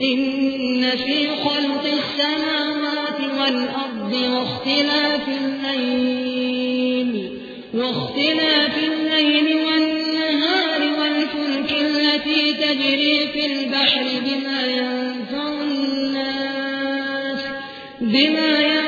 إن في خلق السماوات والأرض واختلاف الليل واختلاف الليل والنهار والفلك التي تجري في البحر بما ينفع الناس بما ينفع